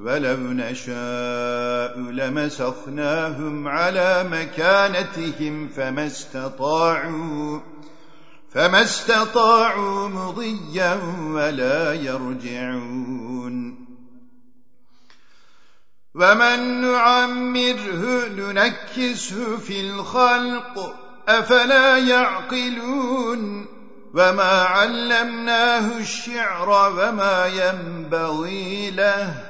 ولو نشاء لمسخناهم على مكانتهم فما استطاعوا فما استطاعوا مضيا ولا يرجعون. ومن نعمره ننكسه في الخلق أفلا يعقلون؟ وما علمناه الشعر وما ينبغي له؟